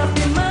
stop in my